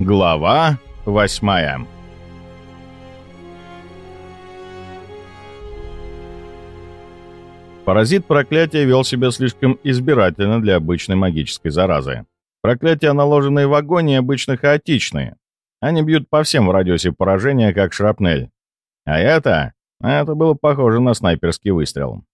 Глава восьмая Паразит проклятия вел себя слишком избирательно для обычной магической заразы. Проклятия, наложенные в огонь, обычно хаотичные. Они бьют по всем в радиусе поражения, как шрапнель. А это... Это было похоже на снайперский выстрел.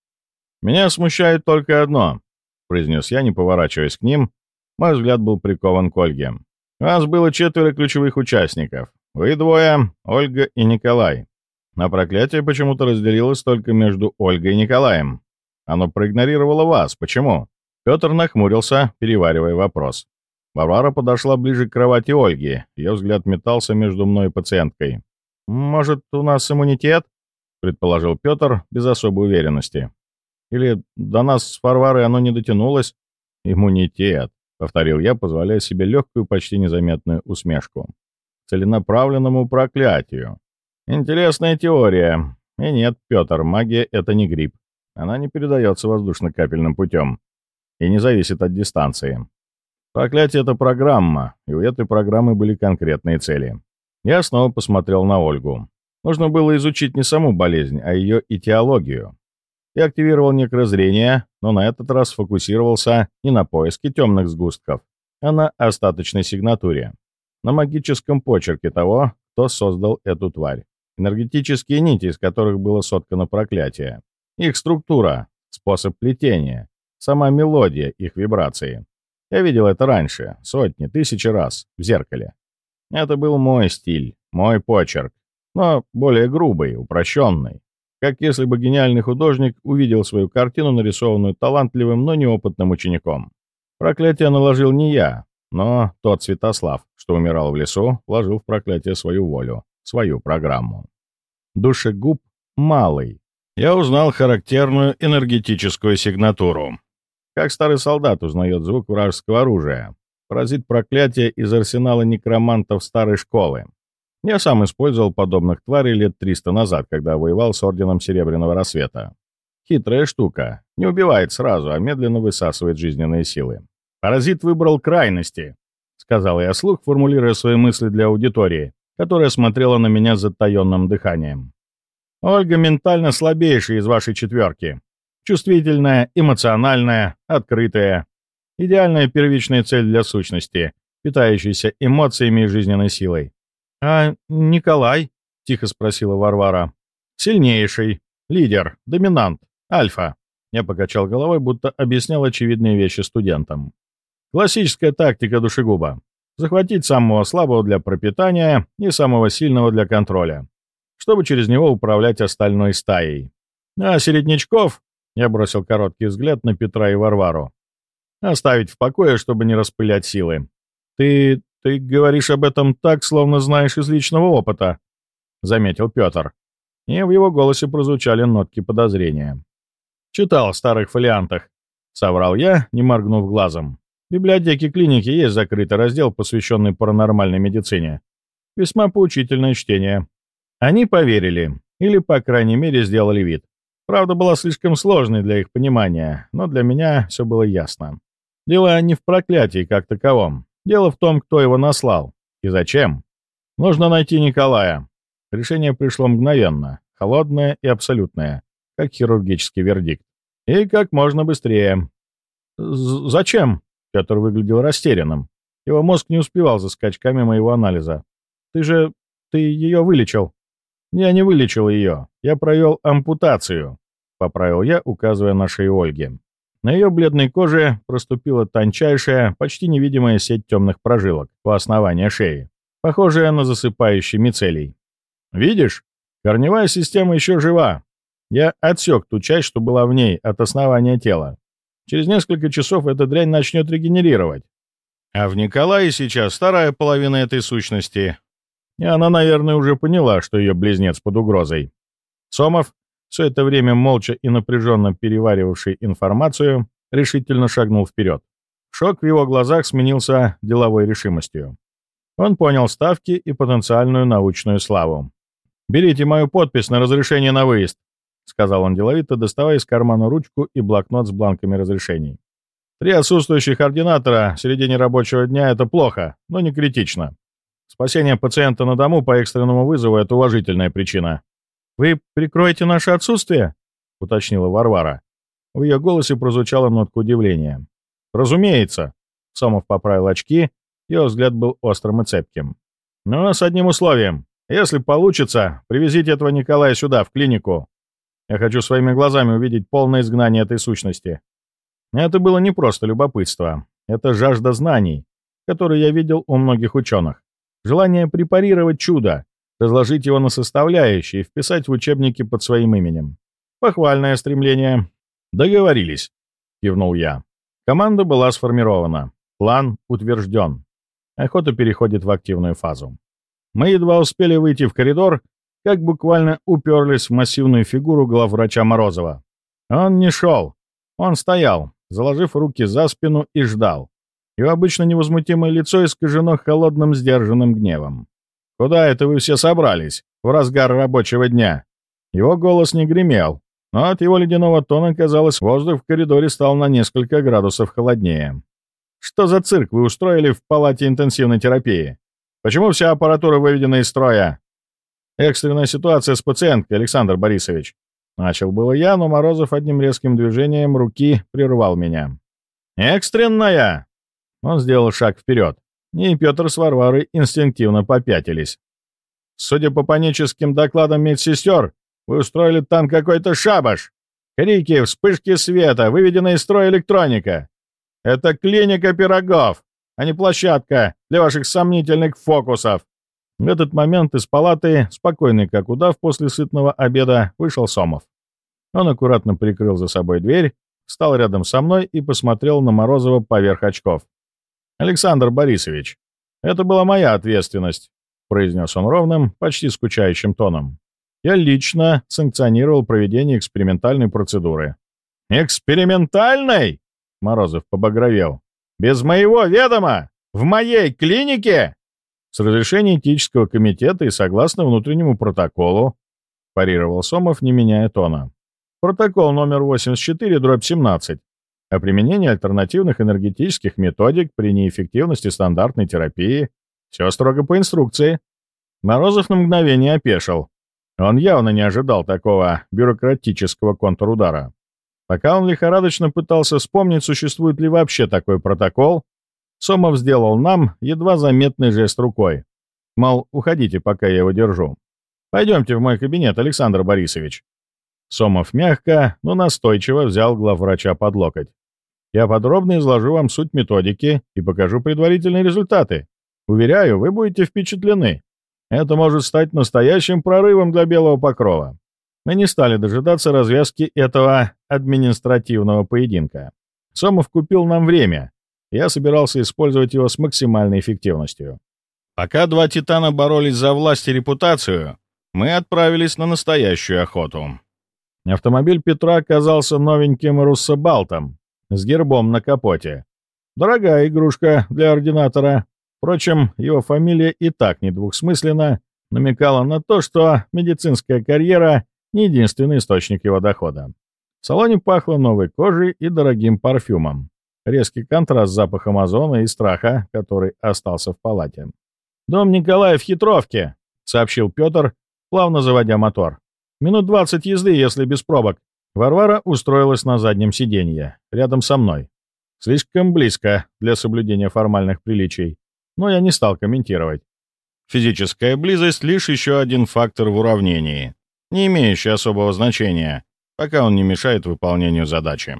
«Меня смущает только одно», — произнес я, не поворачиваясь к ним. Мой взгляд был прикован к Ольге. «У вас было четверо ключевых участников. Вы двое, Ольга и Николай. На проклятие почему-то разделилось только между Ольгой и Николаем. Оно проигнорировало вас. Почему?» Петр нахмурился, переваривая вопрос. Варвара подошла ближе к кровати Ольги. Ее взгляд метался между мной и пациенткой. «Может, у нас иммунитет?» — предположил Петр без особой уверенности. «Или до нас с Варварой оно не дотянулось?» «Иммунитет», — повторил я, позволяя себе легкую, почти незаметную усмешку. «Целенаправленному проклятию. Интересная теория. И нет, Петр, магия — это не грипп. Она не передается воздушно-капельным путем и не зависит от дистанции. Проклятие — это программа, и у этой программы были конкретные цели. Я снова посмотрел на Ольгу. Нужно было изучить не саму болезнь, а ее этиологию. Я активировал некрозрение, но на этот раз сфокусировался не на поиске темных сгустков, а на остаточной сигнатуре, на магическом почерке того, кто создал эту тварь. Энергетические нити, из которых было соткано проклятие. Их структура, способ плетения, сама мелодия их вибрации. Я видел это раньше, сотни, тысячи раз, в зеркале. Это был мой стиль, мой почерк, но более грубый, упрощенный. Как если бы гениальный художник увидел свою картину, нарисованную талантливым, но неопытным учеником. Проклятие наложил не я, но тот Святослав, что умирал в лесу, вложил в проклятие свою волю, свою программу. Душегуб малый, я узнал характерную энергетическую сигнатуру. Как старый солдат узнает звук вражеского оружия. Паразит проклятия из арсенала некромантов старой школы. Я сам использовал подобных тварей лет 300 назад, когда воевал с Орденом Серебряного Рассвета. Хитрая штука. Не убивает сразу, а медленно высасывает жизненные силы. «Паразит выбрал крайности», — сказал я слух, формулируя свои мысли для аудитории, которая смотрела на меня с затаенным дыханием. Ольга ментально слабейшая из вашей четверки. Чувствительная, эмоциональная, открытая. Идеальная первичная цель для сущности, питающаяся эмоциями и жизненной силой. «А Николай?» — тихо спросила Варвара. «Сильнейший. Лидер. Доминант. Альфа». Я покачал головой, будто объяснял очевидные вещи студентам. Классическая тактика душегуба. Захватить самого слабого для пропитания и самого сильного для контроля чтобы через него управлять остальной стаей. А середнячков, я бросил короткий взгляд на Петра и Варвару, оставить в покое, чтобы не распылять силы. Ты... ты говоришь об этом так, словно знаешь из личного опыта, заметил Петр. И в его голосе прозвучали нотки подозрения. «Читал в старых фолиантах», — соврал я, не моргнув глазом. В библиотеке клиники есть закрытый раздел, посвященный паранормальной медицине. Весьма поучительное чтение. Они поверили, или, по крайней мере, сделали вид. Правда была слишком сложной для их понимания, но для меня все было ясно. Дело не в проклятии как таковом. Дело в том, кто его наслал и зачем. Нужно найти Николая. Решение пришло мгновенно, холодное и абсолютное, как хирургический вердикт. И как можно быстрее. «Зачем?» Петр выглядел растерянным. Его мозг не успевал за скачками моего анализа. «Ты же... ты ее вылечил». «Я не вылечил ее. Я провел ампутацию», — поправил я, указывая на шею Ольги. На ее бледной коже проступила тончайшая, почти невидимая сеть темных прожилок по основанию шеи, похожая на засыпающий мицелий. «Видишь? Корневая система еще жива. Я отсек ту часть, что была в ней, от основания тела. Через несколько часов эта дрянь начнет регенерировать. А в Николае сейчас вторая половина этой сущности и она, наверное, уже поняла, что ее близнец под угрозой. Сомов, все это время молча и напряженно переваривавший информацию, решительно шагнул вперед. Шок в его глазах сменился деловой решимостью. Он понял ставки и потенциальную научную славу. «Берите мою подпись на разрешение на выезд», — сказал он деловито, доставая из кармана ручку и блокнот с бланками разрешений. «Три отсутствующих ординатора в середине рабочего дня — это плохо, но не критично. Спасение пациента на дому по экстренному вызову — это уважительная причина». «Вы прикроете наше отсутствие?» — уточнила Варвара. В ее голосе прозвучала нотка удивления. «Разумеется!» Сомов поправил очки, его взгляд был острым и цепким. «Но с одним условием. Если получится, привезите этого Николая сюда, в клинику. Я хочу своими глазами увидеть полное изгнание этой сущности». Это было не просто любопытство. Это жажда знаний, которую я видел у многих ученых. Желание препарировать чудо, разложить его на составляющие и вписать в учебники под своим именем. Похвальное стремление. Договорились, кивнул я. Команда была сформирована. План утвержден. Охота переходит в активную фазу. Мы едва успели выйти в коридор, как буквально уперлись в массивную фигуру главврача Морозова. Он не шел. Он стоял, заложив руки за спину и ждал. Его обычно невозмутимое лицо искажено холодным сдержанным гневом. «Куда это вы все собрались в разгар рабочего дня?» Его голос не гремел, но от его ледяного тона, казалось, воздух в коридоре стал на несколько градусов холоднее. «Что за цирк вы устроили в палате интенсивной терапии? Почему вся аппаратура выведена из строя?» «Экстренная ситуация с пациенткой, Александр Борисович». Начал было я, но Морозов одним резким движением руки прервал меня. «Экстренная!» Он сделал шаг вперед, и Петр с Варварой инстинктивно попятились. «Судя по паническим докладам медсестер, вы устроили там какой-то шабаш. Крики, вспышки света, выведенная из строя электроника. Это клиника пирогов, а не площадка для ваших сомнительных фокусов». В этот момент из палаты, спокойный как удав после сытного обеда, вышел Сомов. Он аккуратно прикрыл за собой дверь, встал рядом со мной и посмотрел на Морозова поверх очков. «Александр Борисович, это была моя ответственность», — произнес он ровным, почти скучающим тоном. «Я лично санкционировал проведение экспериментальной процедуры». «Экспериментальной?» — Морозов побагровел. «Без моего ведома? В моей клинике?» «С разрешения этического комитета и согласно внутреннему протоколу», — парировал Сомов, не меняя тона. «Протокол номер 84, дробь 17, о применении альтернативных энергетических методик при неэффективности стандартной терапии. Все строго по инструкции. Морозов на мгновение опешил. Он явно не ожидал такого бюрократического контрудара. Пока он лихорадочно пытался вспомнить, существует ли вообще такой протокол, Сомов сделал нам едва заметный жест рукой. Мол, уходите, пока я его держу. Пойдемте в мой кабинет, Александр Борисович. Сомов мягко, но настойчиво взял главврача под локоть. Я подробно изложу вам суть методики и покажу предварительные результаты. Уверяю, вы будете впечатлены. Это может стать настоящим прорывом для Белого Покрова. Мы не стали дожидаться развязки этого административного поединка. Сомов купил нам время. Я собирался использовать его с максимальной эффективностью. Пока два титана боролись за власть и репутацию, мы отправились на настоящую охоту. Автомобиль Петра оказался новеньким руссобалтом с гербом на капоте. Дорогая игрушка для ординатора. Впрочем, его фамилия и так недвусмысленно намекала на то, что медицинская карьера — не единственный источник его дохода. В салоне пахло новой кожей и дорогим парфюмом. Резкий контраст с запахом озона и страха, который остался в палате. «Дом Николая в Хитровке», — сообщил Петр, плавно заводя мотор. «Минут двадцать езды, если без пробок. Варвара устроилась на заднем сиденье, рядом со мной. Слишком близко для соблюдения формальных приличий, но я не стал комментировать. Физическая близость — лишь еще один фактор в уравнении, не имеющий особого значения, пока он не мешает выполнению задачи.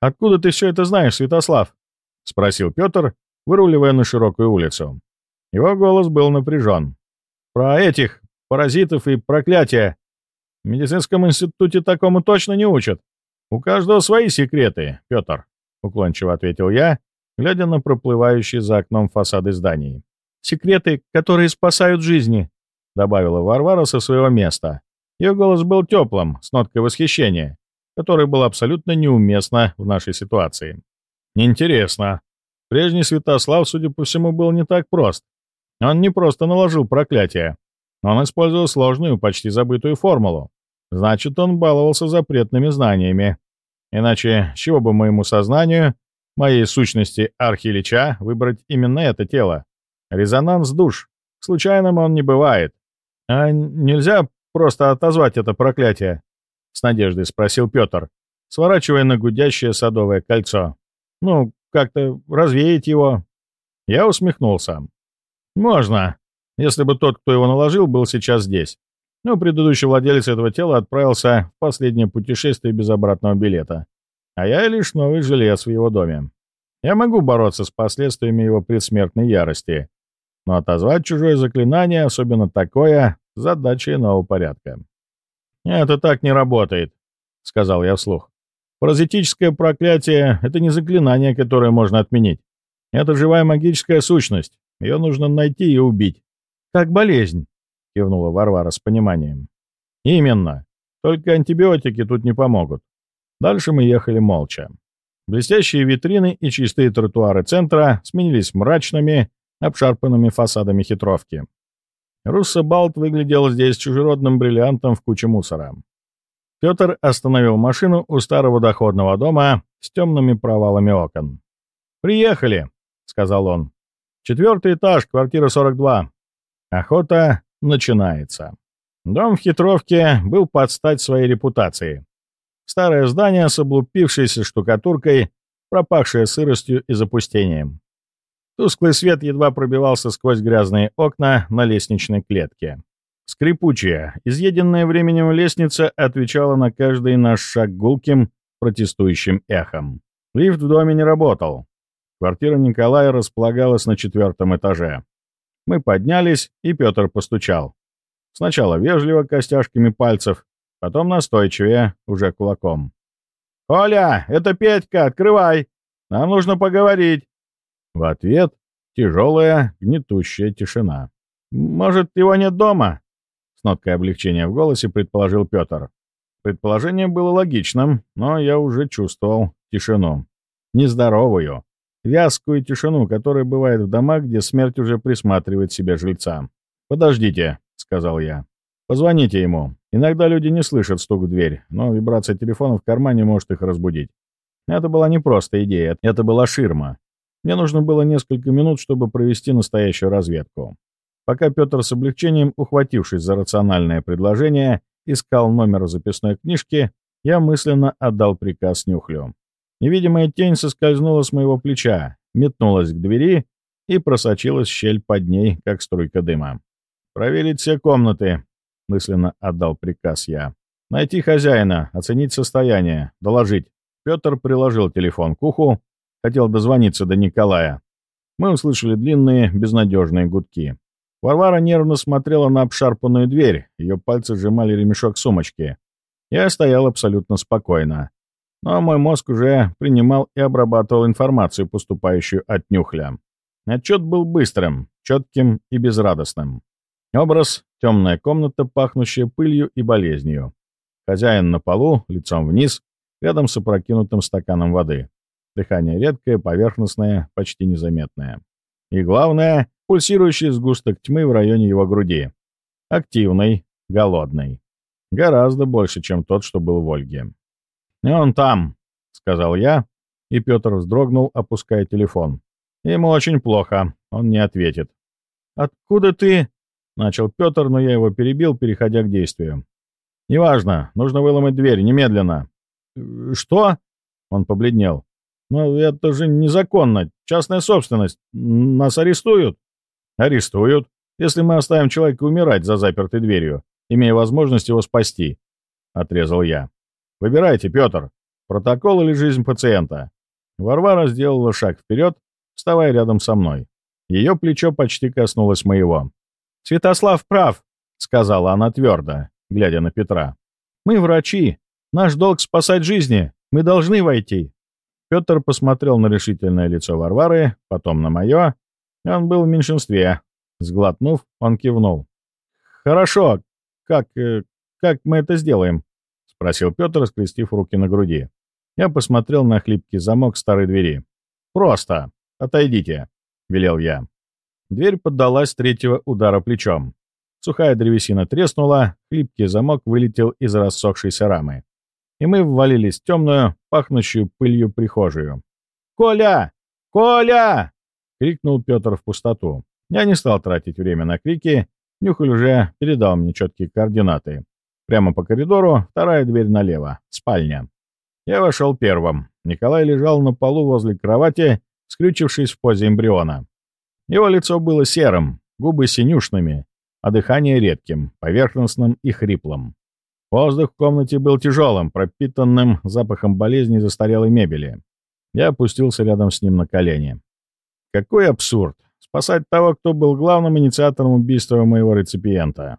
«Откуда ты все это знаешь, Святослав?» — спросил Петр, выруливая на широкую улицу. Его голос был напряжен. «Про этих паразитов и проклятия в медицинском институте такому точно не учат. У каждого свои секреты, Петр, — уклончиво ответил я, глядя на проплывающие за окном фасады зданий. «Секреты, которые спасают жизни», — добавила Варвара со своего места. Ее голос был теплым, с ноткой восхищения, которое было абсолютно неуместно в нашей ситуации. «Интересно. Прежний Святослав, судя по всему, был не так прост. Он не просто наложил проклятие, он использовал сложную, почти забытую формулу. Значит, он баловался запретными знаниями. Иначе, чего бы моему сознанию, моей сущности архилича, выбрать именно это тело? Резонанс душ. Случайным он не бывает. А нельзя просто отозвать это проклятие?» — с надеждой спросил Петр, сворачивая на гудящее садовое кольцо. «Ну, как-то развеять его?» Я усмехнулся. «Можно, если бы тот, кто его наложил, был сейчас здесь. Но предыдущий владелец этого тела отправился в последнее путешествие без обратного билета. А я лишь новый жилец в его доме. Я могу бороться с последствиями его предсмертной ярости, но отозвать чужое заклинание, особенно такое, задача иного порядка. «Это так не работает», — сказал я вслух. «Паразитическое проклятие — это не заклинание, которое можно отменить. Это живая магическая сущность. Ее нужно найти и убить. Как болезнь», — кивнула Варвара с пониманием. «Именно. Только антибиотики тут не помогут. Дальше мы ехали молча. Блестящие витрины и чистые тротуары центра сменились мрачными, обшарпанными фасадами хитровки. Руссобалт выглядел здесь чужеродным бриллиантом в куче мусора. Петр остановил машину у старого доходного дома с темными провалами окон. «Приехали», — сказал он. «Четвертый этаж, квартира 42. Охота начинается». Дом в хитровке был под стать своей репутации. Старое здание с облупившейся штукатуркой, пропахшее сыростью и запустением. Тусклый свет едва пробивался сквозь грязные окна на лестничной клетке. Скрипучая, изъеденная временем лестница отвечала на каждый наш шаг гулким, протестующим эхом. Лифт в доме не работал. Квартира Николая располагалась на четвертом этаже. Мы поднялись, и Петр постучал. Сначала вежливо костяшками пальцев, потом настойчивее, уже кулаком. «Оля, это Петька, открывай! Нам нужно поговорить!» В ответ тяжелая, гнетущая тишина. «Может, его нет дома?» С ноткой облегчения в голосе предположил Петр. Предположение было логичным, но я уже чувствовал тишину. Нездоровую, вязкую тишину, которая бывает в домах, где смерть уже присматривает себе жильца. «Подождите», — сказал я. «Позвоните ему. Иногда люди не слышат стук в дверь, но вибрация телефона в кармане может их разбудить». Это была не просто идея, это была ширма. Мне нужно было несколько минут, чтобы провести настоящую разведку. Пока Петр с облегчением, ухватившись за рациональное предложение, искал номер записной книжки, я мысленно отдал приказ Нюхлю. Невидимая тень соскользнула с моего плеча, метнулась к двери и просочилась щель под ней, как струйка дыма. «Проверить все комнаты», — мысленно отдал приказ я. «Найти хозяина, оценить состояние, доложить». Петр приложил телефон к уху, хотел дозвониться до Николая. Мы услышали длинные, безнадежные гудки. Варвара нервно смотрела на обшарпанную дверь, ее пальцы сжимали ремешок сумочки. Я стоял абсолютно спокойно. Но мой мозг уже принимал и обрабатывал информацию, поступающую от нюхля. Отчет был быстрым, четким и безрадостным. Образ — темная комната, пахнущая пылью и болезнью. Хозяин на полу, лицом вниз, рядом с опрокинутым стаканом воды. Дыхание редкое, поверхностное, почти незаметное. И главное, пульсирующий сгусток тьмы в районе его груди. Активный, голодный. Гораздо больше, чем тот, что был в Ольге. «И он там», — сказал я, и Петр вздрогнул, опуская телефон. «Ему очень плохо, он не ответит». «Откуда ты?» — начал Петр, но я его перебил, переходя к действию. «Неважно, нужно выломать дверь, немедленно». «Что?» — он побледнел. Но это же незаконно. Частная собственность. Нас арестуют. Арестуют, если мы оставим человека умирать за запертой дверью, имея возможность его спасти. Отрезал я. Выбирайте, Петр. Протокол или жизнь пациента. Варвара сделала шаг вперед, вставая рядом со мной. Ее плечо почти коснулось моего. «Святослав прав», — сказала она твердо, глядя на Петра. «Мы врачи. Наш долг спасать жизни. Мы должны войти. Петр посмотрел на решительное лицо Варвары, потом на мое. Он был в меньшинстве. Сглотнув, он кивнул. «Хорошо. Как... Э, как мы это сделаем?» — спросил Петр, скрестив руки на груди. Я посмотрел на хлипкий замок старой двери. «Просто. Отойдите», — велел я. Дверь поддалась третьего удара плечом. Сухая древесина треснула, хлипкий замок вылетел из рассохшейся рамы и мы ввалились в темную, пахнущую пылью прихожую. «Коля! Коля!» — крикнул Петр в пустоту. Я не стал тратить время на крики, Нюхаль уже передал мне четкие координаты. Прямо по коридору, вторая дверь налево, спальня. Я вошел первым. Николай лежал на полу возле кровати, скрючившись в позе эмбриона. Его лицо было серым, губы синюшными, а дыхание редким, поверхностным и хриплым. Воздух в комнате был тяжелым, пропитанным запахом болезни застарелой мебели. Я опустился рядом с ним на колени. Какой абсурд! Спасать того, кто был главным инициатором убийства моего реципиента.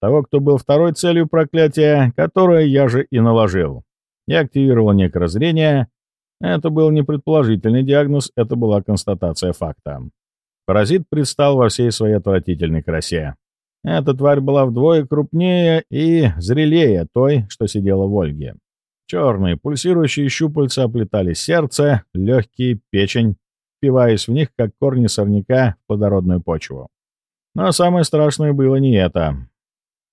Того, кто был второй целью проклятия, которое я же и наложил. Я активировал некрозрение. Это был не предположительный диагноз, это была констатация факта. Паразит предстал во всей своей отвратительной красе. Эта тварь была вдвое крупнее и зрелее той, что сидела в Ольге. Черные пульсирующие щупальца оплетали сердце, легкие, печень, впиваясь в них, как корни сорняка в плодородную почву. Но самое страшное было не это.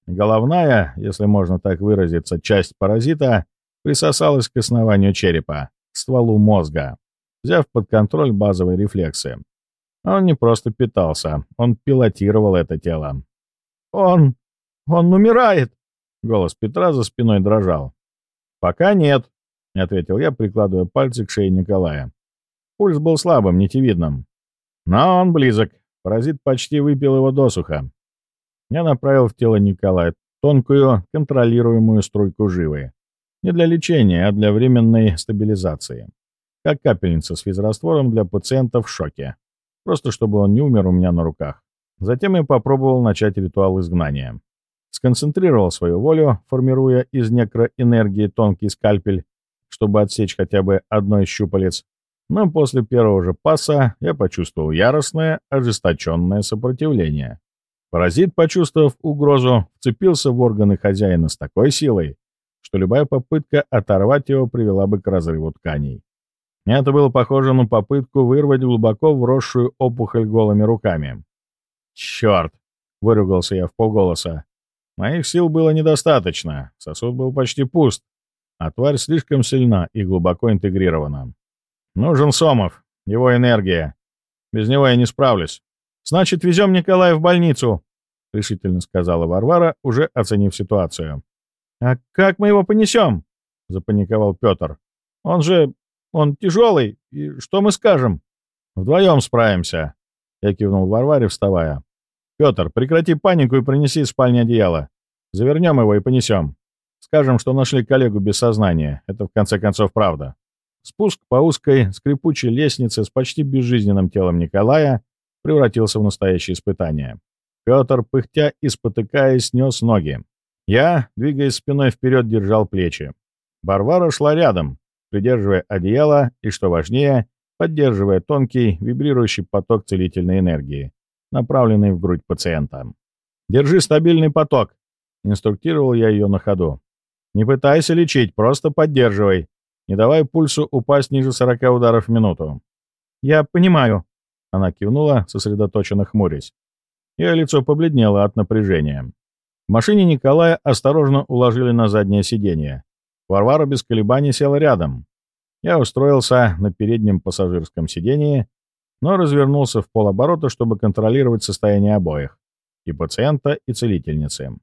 Головная, если можно так выразиться, часть паразита присосалась к основанию черепа, к стволу мозга, взяв под контроль базовые рефлексы. Он не просто питался, он пилотировал это тело. «Он... он умирает!» Голос Петра за спиной дрожал. «Пока нет», — ответил я, прикладывая пальцы к шее Николая. Пульс был слабым, нитевидным. Но он близок. Паразит почти выпил его досуха. Я направил в тело Николая тонкую, контролируемую струйку живы. Не для лечения, а для временной стабилизации. Как капельница с физраствором для пациента в шоке. Просто чтобы он не умер у меня на руках. Затем я попробовал начать ритуал изгнания. Сконцентрировал свою волю, формируя из некроэнергии тонкий скальпель, чтобы отсечь хотя бы одно из щупалец. Но после первого же паса я почувствовал яростное, ожесточенное сопротивление. Паразит, почувствовав угрозу, вцепился в органы хозяина с такой силой, что любая попытка оторвать его привела бы к разрыву тканей. Это было похоже на попытку вырвать глубоко вросшую опухоль голыми руками. «Черт!» — выругался я в полголоса. Моих сил было недостаточно, сосуд был почти пуст, а тварь слишком сильна и глубоко интегрирована. Нужен Сомов, его энергия. Без него я не справлюсь. Значит, везем Николая в больницу, — решительно сказала Варвара, уже оценив ситуацию. «А как мы его понесем?» — запаниковал Петр. «Он же... он тяжелый, и что мы скажем?» «Вдвоем справимся», — я кивнул Варваре, вставая. «Петр, прекрати панику и принеси из спальни одеяло. Завернем его и понесем. Скажем, что нашли коллегу без сознания. Это, в конце концов, правда». Спуск по узкой, скрипучей лестнице с почти безжизненным телом Николая превратился в настоящее испытание. Петр, пыхтя и спотыкаясь, нес ноги. Я, двигаясь спиной вперед, держал плечи. Барвара шла рядом, придерживая одеяло и, что важнее, поддерживая тонкий, вибрирующий поток целительной энергии, направленный в грудь пациента. «Держи стабильный поток», — инструктировал я ее на ходу. «Не пытайся лечить, просто поддерживай не давая пульсу упасть ниже 40 ударов в минуту. «Я понимаю», — она кивнула, сосредоточенно хмурясь. Ее лицо побледнело от напряжения. В машине Николая осторожно уложили на заднее сиденье. Варвара без колебаний села рядом. Я устроился на переднем пассажирском сиденье, но развернулся в полоборота, чтобы контролировать состояние обоих, и пациента, и целительницы.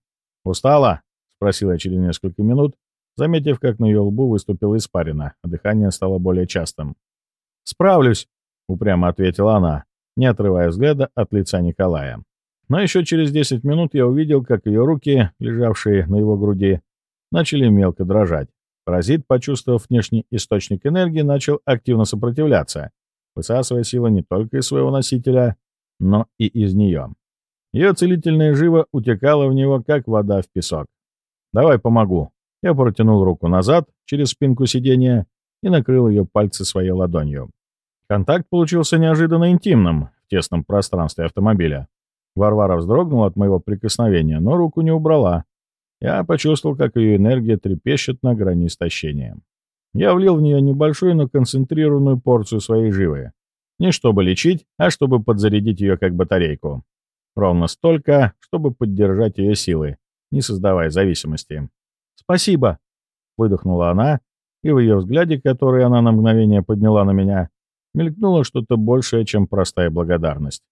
«Устала?» — спросил я через несколько минут, заметив, как на ее лбу выступила испарина, а дыхание стало более частым. «Справлюсь», — упрямо ответила она, не отрывая взгляда от лица Николая. Но еще через 10 минут я увидел, как ее руки, лежавшие на его груди, начали мелко дрожать. Паразит, почувствовав внешний источник энергии, начал активно сопротивляться, высасывая силы не только из своего носителя, но и из нее. Ее целительная жива утекала в него, как вода в песок. «Давай помогу», я протянул руку назад, через спинку сиденья, и накрыл ее пальцы своей ладонью. Контакт получился неожиданно интимным в тесном пространстве автомобиля. Варвара вздрогнула от моего прикосновения, но руку не убрала. Я почувствовал, как ее энергия трепещет на грани истощения. Я влил в нее небольшую, но концентрированную порцию своей живы. Не чтобы лечить, а чтобы подзарядить ее как батарейку. Ровно столько, чтобы поддержать ее силы, не создавая зависимости. «Спасибо!» — выдохнула она, и в ее взгляде, который она на мгновение подняла на меня, мелькнуло что-то большее, чем простая благодарность.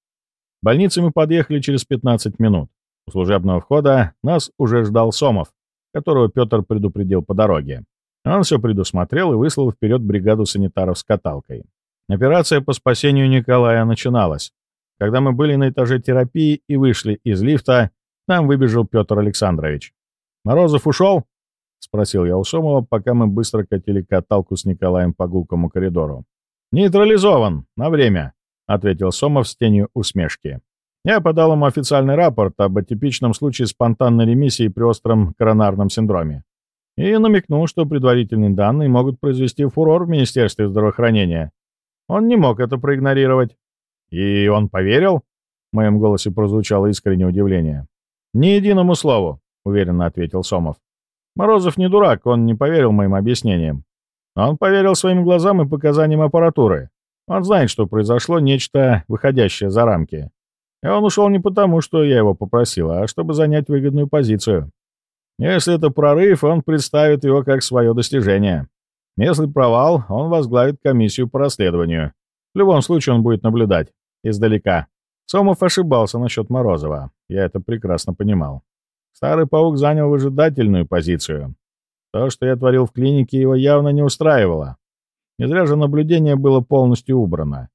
Больнице мы подъехали через 15 минут. У служебного входа нас уже ждал Сомов, которого Петр предупредил по дороге. Он все предусмотрел и выслал вперед бригаду санитаров с каталкой. Операция по спасению Николая начиналась. Когда мы были на этаже терапии и вышли из лифта, нам выбежал Петр Александрович. «Морозов ушел?» — спросил я у Сомова, пока мы быстро катили каталку с Николаем по гулкому коридору. «Нейтрализован. На время», — ответил Сомов с тенью усмешки. Я подал ему официальный рапорт об атипичном случае спонтанной ремиссии при остром коронарном синдроме и намекнул, что предварительные данные могут произвести фурор в Министерстве здравоохранения. Он не мог это проигнорировать. «И он поверил?» В моем голосе прозвучало искреннее удивление. «Ни единому слову», — уверенно ответил Сомов. «Морозов не дурак, он не поверил моим объяснениям. Он поверил своим глазам и показаниям аппаратуры. Он знает, что произошло нечто, выходящее за рамки. И он ушел не потому, что я его попросил, а чтобы занять выгодную позицию. Если это прорыв, он представит его как свое достижение. Если провал, он возглавит комиссию по расследованию. В любом случае он будет наблюдать издалека. Сомов ошибался насчет Морозова. Я это прекрасно понимал. Старый паук занял выжидательную позицию. То, что я творил в клинике, его явно не устраивало. Не зря же наблюдение было полностью убрано.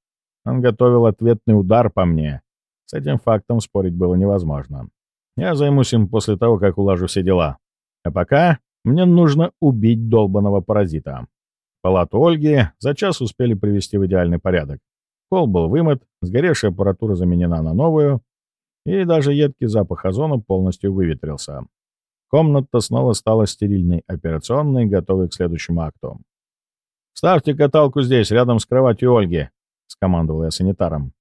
Он готовил ответный удар по мне. С этим фактом спорить было невозможно. Я займусь им после того, как уложу все дела. А пока мне нужно убить долбанного паразита. Палату Ольги за час успели привести в идеальный порядок. Пол был вымыт, сгоревшая аппаратура заменена на новую, и даже едкий запах озона полностью выветрился. Комната снова стала стерильной операционной, готовой к следующему акту. «Ставьте каталку здесь, рядом с кроватью Ольги», — скомандовал я санитаром.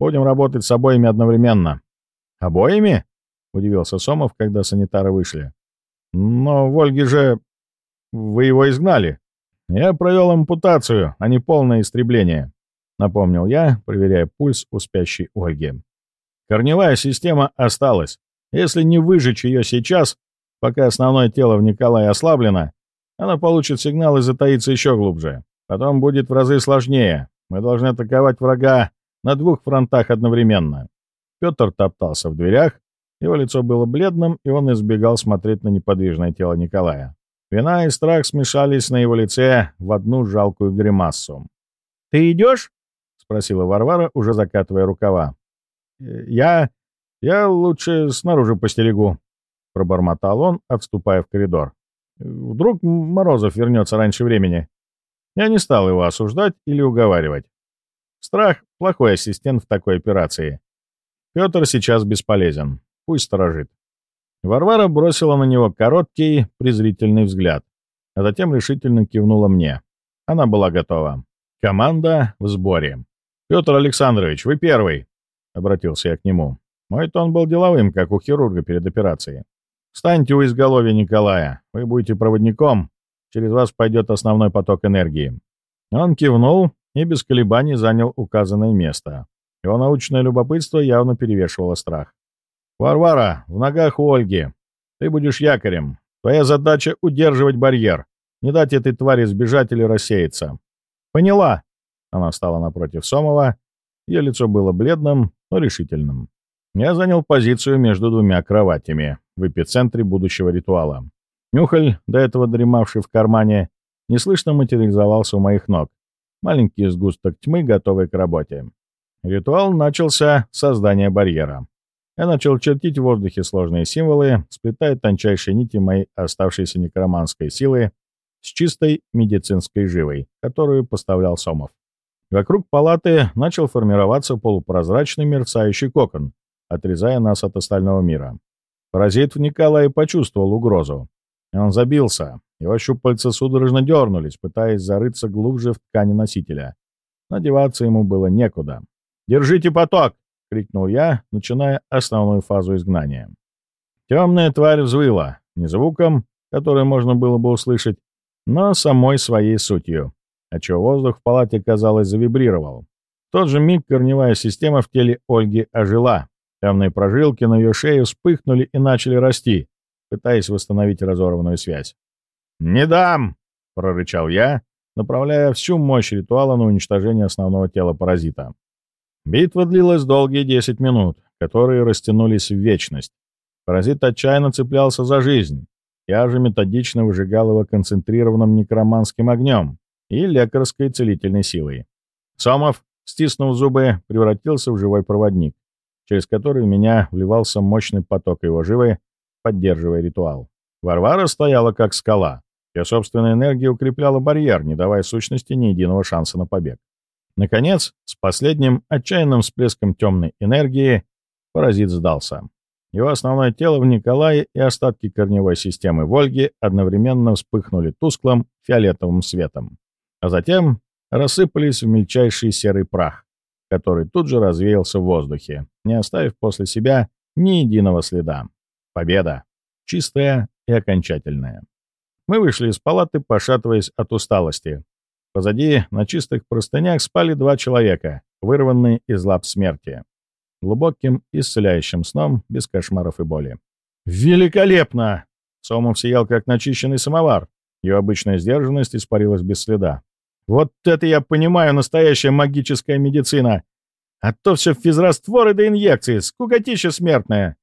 «Будем работать с обоими одновременно». «Обоими?» — удивился Сомов, когда санитары вышли. «Но в Ольге же... Вы его изгнали. Я провел ампутацию, а не полное истребление. — напомнил я, проверяя пульс у спящей Ольги. «Корневая система осталась. Если не выжечь ее сейчас, пока основное тело в Николае ослаблено, она получит сигнал и затаится еще глубже. Потом будет в разы сложнее. Мы должны атаковать врага на двух фронтах одновременно». Петр топтался в дверях, его лицо было бледным, и он избегал смотреть на неподвижное тело Николая. Вина и страх смешались на его лице в одну жалкую гримассу. «Ты идешь?» — спросила Варвара, уже закатывая рукава. «Э, «Я... я лучше снаружи постерегу», — пробормотал он, отступая в коридор. «Вдруг Морозов вернется раньше времени?» Я не стал его осуждать или уговаривать. Страх — плохой ассистент в такой операции. Петр сейчас бесполезен. Пусть сторожит. Варвара бросила на него короткий, презрительный взгляд, а затем решительно кивнула мне. Она была готова. Команда в сборе. «Петр Александрович, вы первый!» — обратился я к нему. Мой тон был деловым, как у хирурга перед операцией. «Встаньте у изголовья Николая. Вы будете проводником. Через вас пойдет основной поток энергии». Он кивнул и без колебаний занял указанное место. Его научное любопытство явно перевешивало страх. «Варвара, в ногах у Ольги. Ты будешь якорем. Твоя задача — удерживать барьер, не дать этой твари сбежать или рассеяться». «Поняла», она встала напротив Сомова. Ее лицо было бледным, но решительным. Я занял позицию между двумя кроватями, в эпицентре будущего ритуала. Нюхаль, до этого дремавший в кармане, неслышно материализовался у моих ног. Маленький сгусток тьмы, готовый к работе. Ритуал начался с создания барьера. Я начал чертить в воздухе сложные символы, сплетая тончайшие нити моей оставшейся некроманской силы с чистой медицинской живой, которую поставлял Сомов. Вокруг палаты начал формироваться полупрозрачный мерцающий кокон, отрезая нас от остального мира. Паразит в Николае почувствовал угрозу. Он забился. Его щупальца судорожно дернулись, пытаясь зарыться глубже в ткани носителя. Надеваться ему было некуда. «Держите поток!» — крикнул я, начиная основную фазу изгнания. Темная тварь взвыла, не звуком, который можно было бы услышать, но самой своей сутью отчего воздух в палате, казалось, завибрировал. В тот же миг корневая система в теле Ольги ожила. Темные прожилки на ее шее вспыхнули и начали расти, пытаясь восстановить разорванную связь. «Не дам!» — прорычал я, направляя всю мощь ритуала на уничтожение основного тела паразита. Битва длилась долгие 10 минут, которые растянулись в вечность. Паразит отчаянно цеплялся за жизнь. Я же методично выжигал его концентрированным некроманским огнем и лекарской целительной силой. Сомов, стиснув зубы, превратился в живой проводник, через который у меня вливался мощный поток его живы, поддерживая ритуал. Варвара стояла как скала. Ее собственная энергия укрепляла барьер, не давая сущности ни единого шанса на побег. Наконец, с последним отчаянным всплеском темной энергии, паразит сдался. Его основное тело в Николае и остатки корневой системы Вольги одновременно вспыхнули тусклым фиолетовым светом, а затем рассыпались в мельчайший серый прах, который тут же развеялся в воздухе, не оставив после себя ни единого следа. Победа! Чистая и окончательная. Мы вышли из палаты, пошатываясь от усталости. Позади на чистых простынях спали два человека, вырванные из лап смерти глубоким, исцеляющим сном, без кошмаров и боли. «Великолепно!» Сомов сиял, как начищенный самовар. Ее обычная сдержанность испарилась без следа. «Вот это я понимаю, настоящая магическая медицина! А то все физрастворы до инъекции, скукотища смертная!»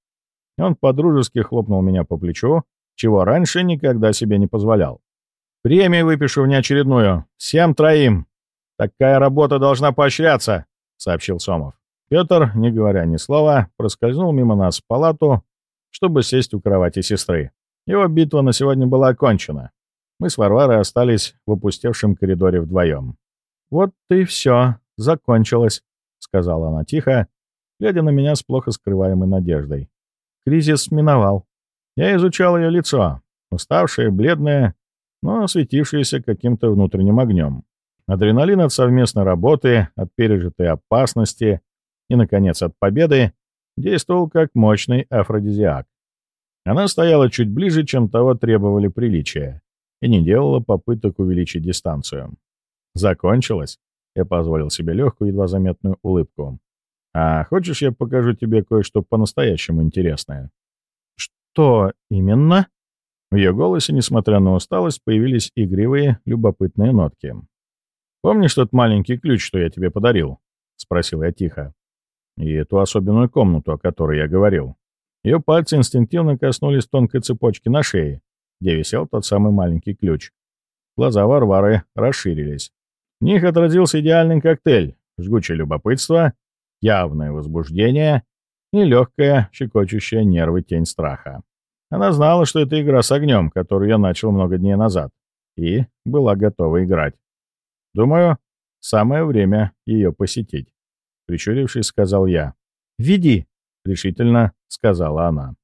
Он подружески хлопнул меня по плечу, чего раньше никогда себе не позволял. «Премию выпишу внеочередную. Всем троим. Такая работа должна поощряться», — сообщил Сомов. Петр, не говоря ни слова, проскользнул мимо нас в палату, чтобы сесть у кровати сестры. Его битва на сегодня была окончена. Мы с Варварой остались в опустевшем коридоре вдвоем. «Вот и все, закончилось», — сказала она тихо, глядя на меня с плохо скрываемой надеждой. Кризис миновал. Я изучал ее лицо, уставшее, бледное, но осветившееся каким-то внутренним огнем. Адреналин от совместной работы, от пережитой опасности, и, наконец, от победы действовал как мощный афродизиак. Она стояла чуть ближе, чем того требовали приличия, и не делала попыток увеличить дистанцию. Закончилось. Я позволил себе легкую, едва заметную улыбку. «А хочешь, я покажу тебе кое-что по-настоящему интересное?» «Что именно?» В ее голосе, несмотря на усталость, появились игривые, любопытные нотки. «Помнишь тот маленький ключ, что я тебе подарил?» — спросил я тихо и эту особенную комнату, о которой я говорил. Ее пальцы инстинктивно коснулись тонкой цепочки на шее, где висел тот самый маленький ключ. Глаза Варвары расширились. Них отразился идеальный коктейль, жгучее любопытство, явное возбуждение и легкая, щекочущая нервы тень страха. Она знала, что это игра с огнем, которую я начал много дней назад, и была готова играть. Думаю, самое время ее посетить прищурившись, сказал я. «Веди!» — решительно сказала она.